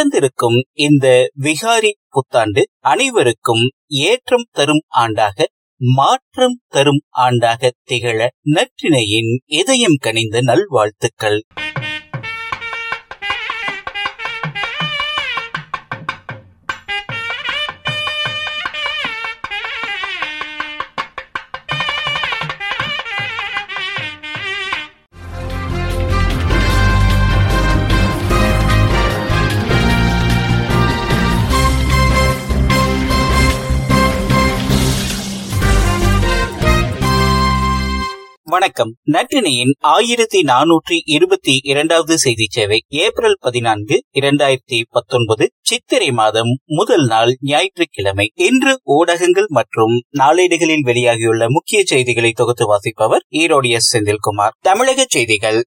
பிறந்திருக்கும் இந்த விகாரி புத்தாண்டு அனைவருக்கும் ஏற்றம் தரும் ஆண்டாக மாற்றம் தரும் ஆண்டாக திகழ நற்றினையின் இதயம் கனிந்த நல்வாழ்த்துக்கள். வணக்கம். நற்றினியின் ஆயிரத்தி நானூற்றி இருபத்தி இரண்டாவது செய்தி சேவை ஏப்ரல் பதினான்கு இரண்டாயிரத்தி பத்தொன்பது சித்திரை மாதம் முதல் நாள் ஞாயிற்றுக்கிழமை. இன்று ஊடகங்கள் மற்றும் நாளேடுகளில் வெளியாகியுள்ள முக்கிய செய்திகளை தொகுத்து வாசிப்பவர் ஈரோடு எஸ் செந்தில்குமார். தமிழக செய்திகள்.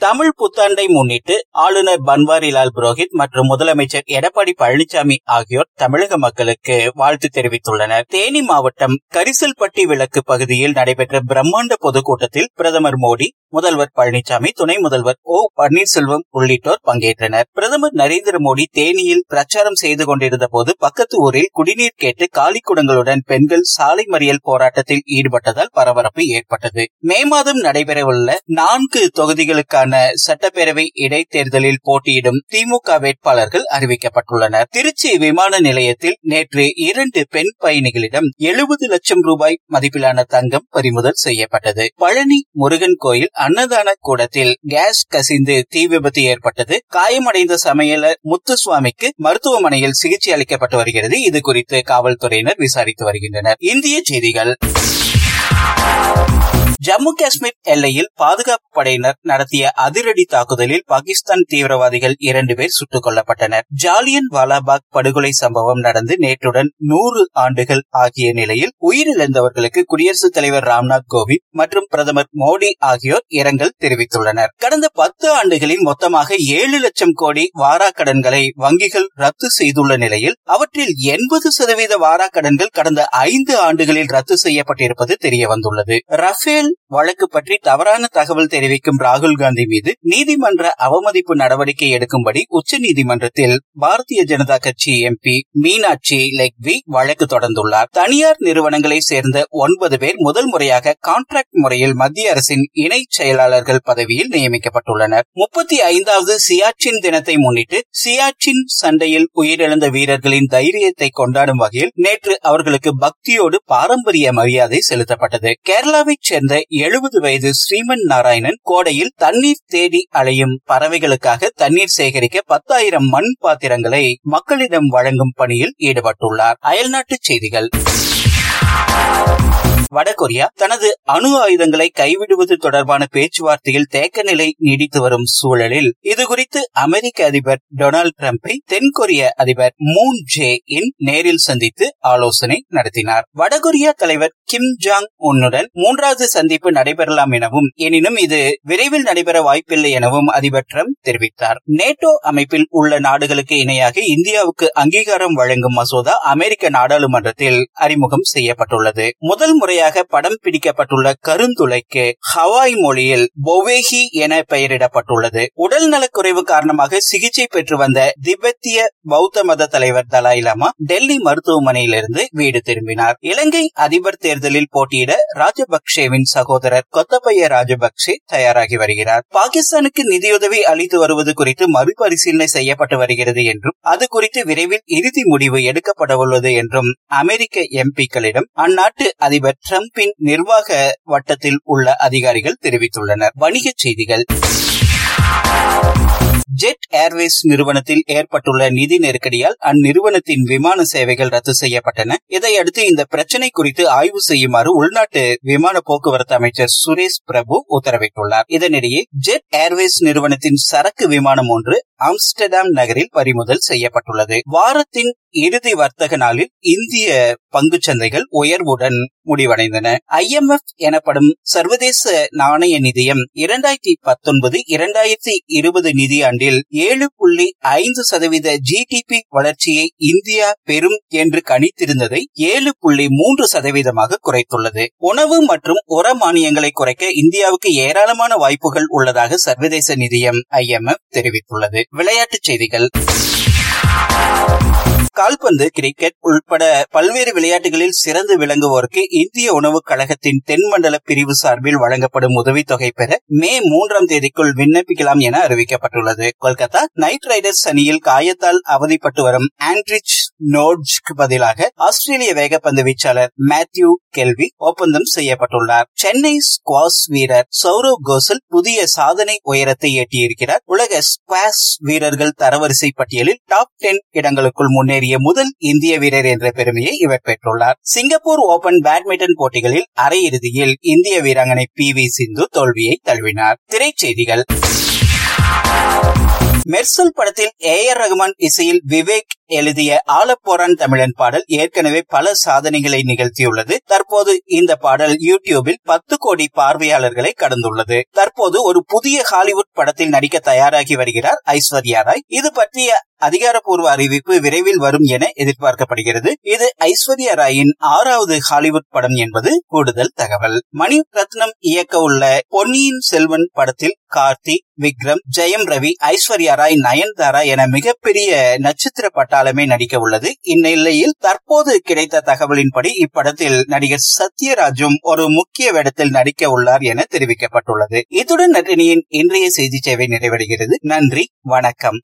தமிழ் புத்தாண்டை முன்னிட்டு ஆளுநர் பன்வாரிலால் புரோஹித் மற்றும் முதலமைச்சர் எடப்பாடி பழனிசாமி ஆகியோர் தமிழக மக்களுக்கு வாழ்த்து தெரிவித்துள்ளனர். தேனி மாவட்டம் கரிசல்பட்டி விளக்கு பகுதியில் நடைபெற்ற பிரம்மாண்ட பொதுக்கூட்டத்தில் பிரதமர் மோடி முதல்வர் பழனிசாமி துணை முதல்வர் ஓ. பன்னீர்செல்வம் உள்ளிட்டோர் பங்கேற்றனர். பிரதமர் நரேந்திர மோடி தேனியில் பிரச்சாரம் செய்து கொண்டிருந்த போது பக்கத்து ஊரில் குடிநீர் கேட்டு காலிக்குடங்களுடன் பெண்கள் சாலை மறியல் போராட்டத்தில் ஈடுபட்டதால் பரபரப்பு ஏற்பட்டது. மே மாதம் நடைபெறவுள்ள நான்கு தொகுதிகளுக்கான சட்டப்பேரவை இடைத்தேர்தலில் போட்டியிடும் திமுக வேட்பாளர்கள் அறிவிக்கப்பட்டுள்ளனர். திருச்சி விமான நிலையத்தில் நேற்று இரண்டு பெண் பயணிகளிடம் எழுபது லட்சம் ரூபாய் மதிப்பிலான தங்கம் பறிமுதல் செய்யப்பட்டது. பழனி முருகன் கோயில் அன்னதான கூடத்தில் கேஸ் கசிந்து தீ விபத்து ஏற்பட்டது. காயமடைந்த சமையலர் முத்துசுவாமிக்கு மருத்துவமனையில் சிகிச்சை அளிக்கப்பட்டு வருகிறது. இது குறித்து காவல்துறையினர் விசாரித்து வருகின்றனர். இந்திய செய்திகள். ஜம்மு காஷ்மீர் எல்லையில் பாதுகாப்பு படையினர் நடத்திய அதிரடி தாக்குதலில் பாகிஸ்தான் தீவிரவாதிகள் இரண்டு பேர் சுட்டுக் கொல்லப்பட்டனர். ஜாலியன் வாலாபாக் படுகொலை சம்பவம் நடந்து நேற்றுடன் நூறு ஆண்டுகள் ஆகிய நிலையில் உயிரிழந்தவர்களுக்கு குடியரசுத் தலைவர் ராம்நாத் கோவிந்த் மற்றும் பிரதமர் மோடி ஆகியோர் இரங்கல் தெரிவித்துள்ளனர். கடந்த பத்து ஆண்டுகளில் மொத்தமாக ஏழு லட்சம் கோடி வாராக்கடன்களை வங்கிகள் ரத்து செய்துள்ள நிலையில் அவற்றில் எண்பது சதவீத வாராக்கடன்கள் கடந்த ஐந்து ஆண்டுகளில் ரத்து செய்யப்பட்டிருப்பது தெரியவந்துள்ளது. ரஃபேல் வழக்கு பற்றி தவறான தகவல் தெரிவிக்கும் ராகுல் காந்தி மீது நீதிமன்ற அவமதிப்பு நடவடிக்கை எடுக்கும்படி உச்சநீதிமன்றத்தில் பாரதிய ஜனதா கட்சி எம்பி மீனாட்சி லெக்வி வழக்கு தொடர்ந்துள்ளார். தனியார் நிறுவனங்களை சேர்ந்த ஒன்பது பேர் முதல் முறையாக கான்ட்ராக்ட் முறையில் மத்திய அரசின் இணை செயலாளர்கள் பதவியில் நியமிக்கப்பட்டுள்ளனர். முப்பத்தி ஐந்தாவது சியாச்சின் தினத்தை முன்னிட்டு சியாச்சின் சண்டையில் உயிரிழந்த வீரர்களின் தைரியத்தை கொண்டாடும் வகையில் நேற்று அவர்களுக்கு பக்தியோடு பாரம்பரிய மரியாதை செலுத்தப்பட்டது. கேரளாவைச் சேர்ந்த எழுபது வயது ஸ்ரீமன் நாராயணன் கோடையில் தண்ணீர் தேடி அலையும் பறவைகளுக்காக தண்ணீர் சேகரிக்க பத்தாயிரம் மண் பாத்திரங்களை மக்களிடம் வழங்கும் பணியில் ஈடுபட்டுள்ளார். அயல்நாட்டு செய்திகள். வடகொரியா தனது அணு ஆயுதங்களை கைவிடுவது தொடர்பான பேச்சுவார்த்தையில் தேக்க நிலை நீடித்து வரும் சூழலில் இதுகுறித்து அமெரிக்க அதிபர் டொனால்டு டிரம்பை தென்கொரிய அதிபர் மூன் ஜே இன் நேரில் சந்தித்து ஆலோசனை நடத்தினார். வடகொரியா தலைவர் கிம் ஜாங் உன்னுடன் மூன்றாவது சந்திப்பு நடைபெறலாம் எனவும் எனினும் இது விரைவில் நடைபெற வாய்ப்பில்லை எனவும் அதிபர் டிரம்ப் தெரிவித்தார். நேட்டோ அமைப்பில் உள்ள நாடுகளுக்கு இணையாக இந்தியாவுக்கு அங்கீகாரம் வழங்கும் மசோதா அமெரிக்க நாடாளுமன்றத்தில் அறிமுகம் செய்யப்பட்டுள்ளது. முதல் முறையாக முறையாக படம் பிடிக்கப்பட்டுள்ள கருந்துளைக்கு ஹவாய் மொழியில் பொவேஹி என பெயரிடப்பட்டுள்ளது. உடல் நலக்குறைவு காரணமாக சிகிச்சை பெற்று வந்த திபெத்திய பௌத்த மத தலைவர் தலாய் லாமா டெல்லி மருத்துவமனையிலிருந்து வீடு திரும்பினார். இலங்கை அதிபர் தேர்தலில் போட்டியிட ராஜபக்சேவின் சகோதரர் கொத்தப்பைய ராஜபக்சே தயாராகி வருகிறார். பாகிஸ்தானுக்கு நிதியுதவி அளித்து வருவது குறித்து மறுபரிசீலனை செய்யப்பட்டு வருகிறது என்றும் அது குறித்து விரைவில் இறுதி முடிவு எடுக்கப்பட உள்ளது என்றும் அமெரிக்க எம்பிக்களிடம் அந்நாட்டு அதிபர் டிரம்பின் நிர்வாக வட்டத்தில் உள்ள அதிகாரிகள் தெரிவித்துள்ளனர். வணிகச் செய்திகள். ஜெட் ஏர்வேஸ் நிறுவனத்தில் ஏற்பட்டுள்ள நிதி நெருக்கடியால் அந்நிறுவனத்தின் விமான சேவைகள் ரத்து செய்யப்பட்டன. இதையடுத்து இந்த பிரச்சினை குறித்து ஆய்வு செய்யுமாறு உள்நாட்டு விமான போக்குவரத்து அமைச்சர் சுரேஷ் பிரபு உத்தரவிட்டுள்ளார். இதனிடையே ஜெட் ஏர்வேஸ் நிறுவனத்தின் சரக்கு விமானம் ஒன்று ஆம்ஸ்டர்டாம் நகரில் பறிமுதல் செய்யப்பட்டுள்ளது. வாரத்தின் இறுதி வர்த்தக நாளில் இந்திய பங்கு சந்தைகள் உயர்வுடன் முடிவடைந்தன. ஐஎம்எஃப் எனப்படும் சர்வதேச நாணய நிதியம் இரண்டாயிரத்தி பத்தொன்பது இரண்டாயிரத்தி இருபது நிதியாண்டில் ஏழு புள்ளி ஐந்து சதவீத ஜிடிபி வளர்ச்சியை இந்தியா பெறும் என்று கணித்திருந்ததை ஏழு புள்ளி மூன்று சதவீதமாக குறைத்துள்ளது. உணவு மற்றும் உர மானியங்களை குறைக்க இந்தியாவுக்கு ஏராளமான வாய்ப்புகள் உள்ளதாக சர்வதேச நிதியம் ஐஎம்எஃப் தெரிவித்துள்ளது. விளையாட்டுச் செய்திகள். கால்பந்து கிரிக்கெட் உள்பட பல்வேறு விளையாட்டுகளில் சிறந்து விளங்குவோருக்கு இந்திய உணவுக் கழகத்தின் தென்மண்டல பிரிவு சார்பில் வழங்கப்படும் உதவித்தொகை பெற மே மூன்றாம் தேதிக்குள் விண்ணப்பிக்கலாம் என அறிவிக்கப்பட்டுள்ளது. கொல்கத்தா நைட் ரைடர்ஸ் அணியில் காயத்தால் அவதிப்பட்டு வரும் ஆண்ட்ரிச் நோட்ஜ்க்கு பதிலாக ஆஸ்திரேலிய வேகப்பந்து வீச்சாளர் மேத்யூ கெல்வி ஒப்பந்தம் செய்யப்பட்டுள்ளார். சென்னை ஸ்குவாஸ் வீரர் சௌரவ் கோசல் புதிய சாதனை உயரத்தை எட்டியிருக்கிறார். உலக ஸ்குவாஸ் வீரர்கள் தரவரிசை பட்டியலில் டாப் டென் இடங்களுக்குள் முன்னேறிய முதல் இந்திய வீரர் என்ற பெருமையை இவர் பெற்றுள்ளார். சிங்கப்பூர் ஓபன் பேட்மிண்டன் போட்டிகளில் அரையிறுதியில் இந்திய வீராங்கனை பி வி சிந்து தோல்வியை தழுவினார். திரைச்செய்திகள். மெர்சல் படத்தில் ஏ ஆர் ரகுமான் இசையில் விவேக் எழுதிய ஆலப்போரான் தமிழன் பாடல் ஏற்கனவே பல சாதனைகளை நிகழ்த்தியுள்ளது. தற்போது இந்த பாடல் யூடியூபில் பத்து கோடி பார்வையாளர்களை கடந்துள்ளது. தற்போது ஒரு புதிய ஹாலிவுட் படத்தில் நடிக்க தயாராகி வருகிறார் ஐஸ்வர்யா ராய். இது பற்றிய அதிகாரப்பூர்வ அறிவிப்பு விரைவில் வரும் என எதிர்பார்க்கப்படுகிறது. இது ஐஸ்வர்யா ராயின் ஆறாவது ஹாலிவுட் படம் என்பது கூடுதல் தகவல். மணி ரத்னம் இயக்க உள்ள பொன்னியின் செல்வன் படத்தில் கார்த்தி விக்ரம் ஜெயம் ரவி ஐஸ்வர்யா ஐஸ்வர்யா ராய் நயன்தாரா என மிகப்பெரிய நட்சத்திர பட்டாளமே நடிக்க உள்ளது. இந்நிலையில் தற்போது கிடைத்த தகவலின்படி இப்படத்தில் நடிகர் சத்யராஜும் ஒரு முக்கிய வேடத்தில் நடிக்க உள்ளார் என தெரிவிக்கப்பட்டுள்ளது. இத்துடன் நட்டினியின் இன்றைய செய்தி சேவை நிறைவடைகிறது. நன்றி. வணக்கம்.